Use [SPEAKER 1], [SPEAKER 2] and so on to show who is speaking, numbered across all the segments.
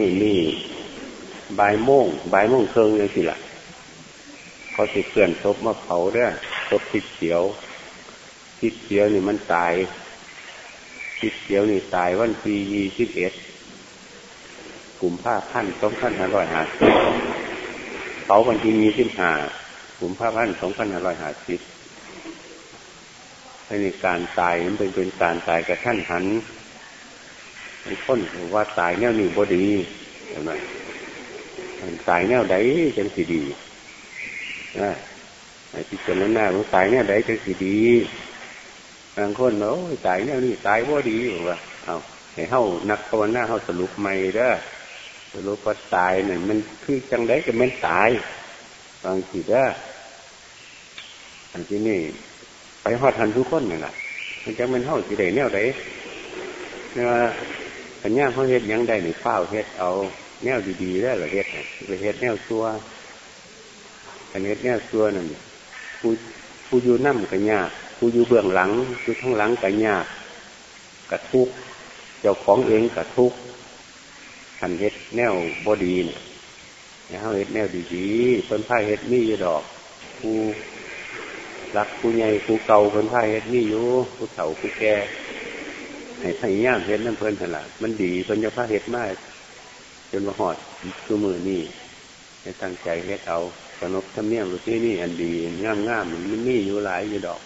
[SPEAKER 1] มือนี่บายโมงบายโมงเคิงเลยสิละ่ะเขาสิเกลื่อนศพมาเผาเด้อศพทิศเสียวทิศเสียวนี่มันตายทิศเสียวนี่ตายวันที่ยี่สิบเอ็ดกลุ่มผ้าพันสองพันห้าร้อยห้าสิบเขาวันที่ยี่สิบห้ากลุ่มผ้าพันสองพันห้าร้อยห้าสิบในการตายมันเป็นเป็นการตายกระท่านหัน ไอ้คนว่าตายแนวนี้บดีเห็นไหมตายแนวใดจังสีดีนะไอ้ที่เจริญหน้าของตายแนวใดจังสีดีบางคนเนาะตายแนวนี้ตายบดีบอว่าเอาให้เฮานักภาวนาเฮาสรุปใหม่เด้อสรุปว่าตายเนี่ยมันคือจังไดก็มันตายบางทีเด้ออันที่นี่ไปหอดทันทุกคนนี่แหละมันจะมันเท่าสิได้แนวใดเนี่ย ปัญญาเขาเฮ็ดยังได้หนึ่งเฝ้าเฮ็ดเอาแนวดีๆได้หรือเฮ็ดไปเฮ็ดแนวซัวอันเฮ็ดแนวซัวนั่นผู้ผู้อยู่น้ำกันยากผู้อยู่เบื้องหลังอยู่ข้งหลังกันยากกระทุกเจ้าของเองกระทุกขันเฮ็ดแนวบอดีเนี่ยเขาเฮ็ดแนวดีๆต้นผ้าเฮ็ดมีอยู่ดอกผู้รักผู้ใหญ่ผู้เก่าเพิ่นพายเฮ็ดนี่อยู่ผู้เฒ่าผู้แก่ ให้พยายามเฮ็ดนั่นเพิ่นถนัดมันดีเพิ่นจะพาเฮ็ดมากจนมาหอดตัวมือนี่ให้ตั้งใจเฮ็ดเอาสนุกทำเนียมที่นี่อันดีงามงามมันมีอยู่หลายอยู่ดอก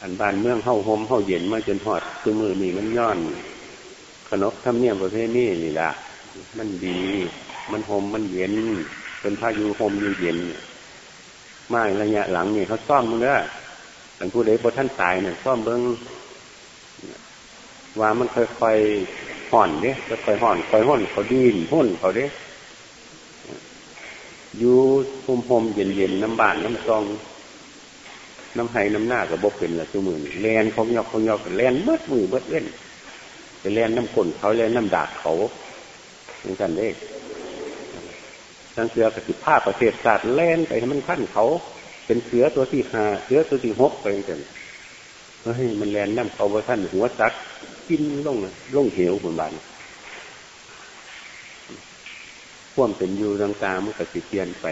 [SPEAKER 1] อันบ้านเมืองเข้าหมเข้าเย็นมาจนหอดตัวมือนี่มันย้อนขนบทำเนียมประเภทนี้นี่ละมันดี มันหมมันเย็นเป็นพายุหมอยู่เย็นมาระยะหลังนี่เขาซ่อมมึงเด้อหลังผู้ใดบท่านตายเนี่ยซ่อมเบิ้ง ว่ามันค่อยๆห่อนเด้ค่อยๆห่อนค่อยห่อนเขาดิ้นหุ่นเขาเด้อยู่พุ่มพมเย็นๆน้ำบานน้ำซอง น้ำไห้น้ำหน้ากับบกเป็นละชั่วมือแลนเขายอกเขายอกแลนเบิดมือเบิดเล่นไปแลนน้ำกลนเขาแลนน้ำดาดเขาเหมือนกันเด้ทั้งเสือกับสิผ้าประเทศศาสตร์แลนไปมันขั้นเขา เป็นเสือตัวที่หาเสือตัวที่หกไปกันเฮ้ยมันแลนน้ำเขาว่าท่านหัวซัก กินลงลงเหวบนบานพ่วมเป็นอยู่ต่างๆมันก็สิเปลี่ยนไป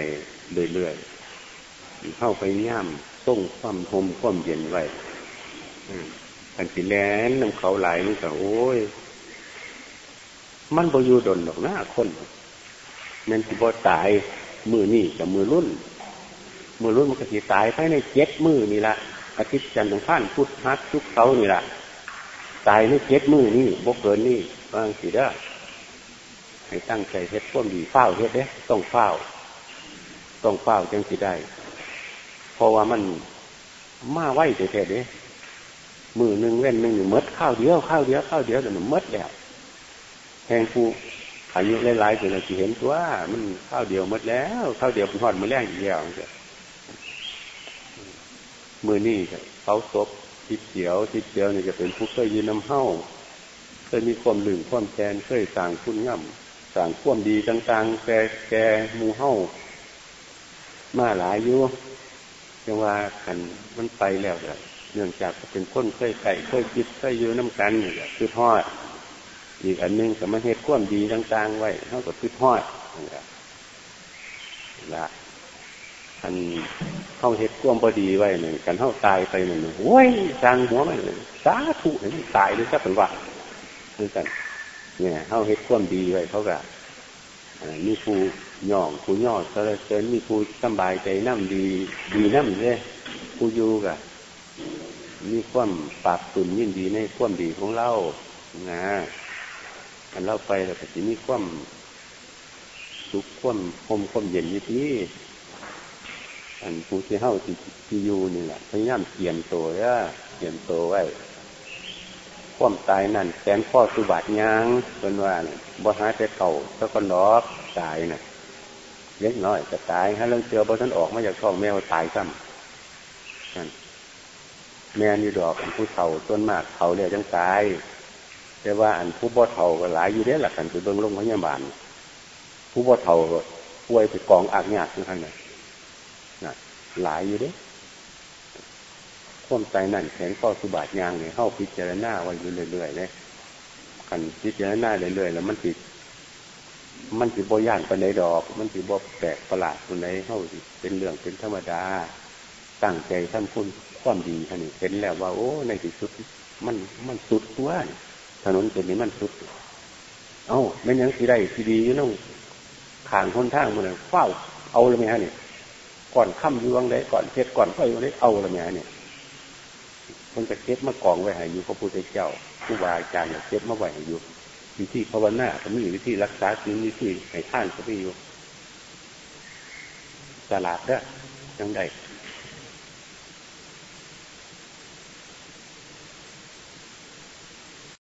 [SPEAKER 1] เรื่อยๆเข้าไปย่ำส่งความทมความเย็นไว้อันสิแลนน้ำเขาไหลมันก็โอ้ย มันบอยู่ดนดอกหน้าคนนั่นสิบ่ตายมือนี่กับมือรุ่น มือรุ่นมันก็สิตายภายในเจ็ดมือนี่ละอาทิตย์จันทร์ถึงพันพุทธฮัททุกเขานี่ละ ตายในเจ็ดมือนี่บกเกินนี่บางสิได้ให้ตั้งใจเฮ็ดพ่วมดีเฝ้าเฮ็ดเด้ต้องเฝ้า ต้องเฝ้าจังสิได้ เพราะว่ามันมาไหวเฉยๆเด้มือหนึ่งเว้นหนึ่งมดข้าวเดียวข้าวเดียวข้าวเดียวแต่มันมดแล้วแทงผู้อายุหลายๆเป็นสิเห็นตัวมันข้าวเดียวหมดแล้วข้าวเดียวเป็นหอดมือแรงอีกแล้วมือนี่เขาศพ ทิศเขียวทิศเขียวนี่จะเป็นผู้เคยยืนน้ำเห้าเคยมีความลืมความแทนเคยสั่งคุณง่ำสั่งความดีต่างๆแกแกมูเห้ามาหลายอยู่ยังว่ากันมันไปแล้วเนื่องจากเป็นคนเคยไก่เคยคิดเคยยืนน้ำกันเนี่ยคือทอดอีกอันนึงก็มาเฮ็ดความดีต่างๆ ไว้เท่ากับพืชทอดละอัน เข้าเฮ็ดควมพอดีไว้หนึ่งกันเข้าตายไปหนึ่งโอ้ยจางหัวมันเลยสาธุเห็นตายด้วยสักเป็นว่าคือกัน เนี่ยเข้าเฮ็ดควมดีไว้เขาก็มีผู้ย่องผู้ย่อเสเสริญมีผู้สบายใจน้ำดีดีน้ำเลยผู้อยู่กับมีความปากตุ่นยินดีในความดีของเรานะอันเล่าไปแล้วก็จะมีความสุขความคมความเย็นยี่ที่ อันผู้ที่เฮาที่อยู่นี่แหละพยายามเปลี่ยนตัวว่าเปลี่ยนตัวไว้ความตายนั่นแสนข้อสุบัติยางเป็นว่าบ่หาแต่เก่าแล้วก็นอกตายน่ะเล็กน้อยจะตายให้เรื่องเจอบ่ท่านออกมาจากท้องแมวตายซ้ำนั่นแม่นี่ดอกผู้เฒ่าต้นมากเขาเรียกจังตายแต่ว่าอันผู้บ่เท่าก็หลายอยู่เด้หลักกันไปเบิ่งโรงพยาบาลผู้บ่เท่าป่วยไปกองอากยากอยู่ข้างในน หลายอยู่เด้ข้อมใจนั่นแข็งข้อสุบาทยางเนี่ยเข้าพิจารณาไว้อยู่เรื่อยๆเลยกันพิจารณาเรื่อยๆแล้วมันติดมันสิบ่ย่านปันดดอก มันสิบ่แปลกประหลาดปันไดเท่าเป็นเรื่องเป็นธรรมดา ตั้งใจท่านคุณความดีท่านนี่เห็นแล้วว่า โอ้ในที่สุด มันมันสุดตัวถนนเส้นนี้มันสุด เอ้าไม่ยังสีได้สีดีอยู่น้องขางคนทางมันเฝ้าเอาเลยไหมฮะเนี่ย ก่อนค่ำยวงได้ก่อนเพชรก่อนไฟยวงได้เอาละเนี่ยเนี่ยมันจะเก็บมากองไว้ให้อยู่พระพุทธเจ้าผู้วาอาจารย์เก็บมาไว้ให้อยู่วิธีภาวนาก็มีวิธีรักษาศีลวิธีให้ท่านก็มีอยู่ตลาดเด้อยังได้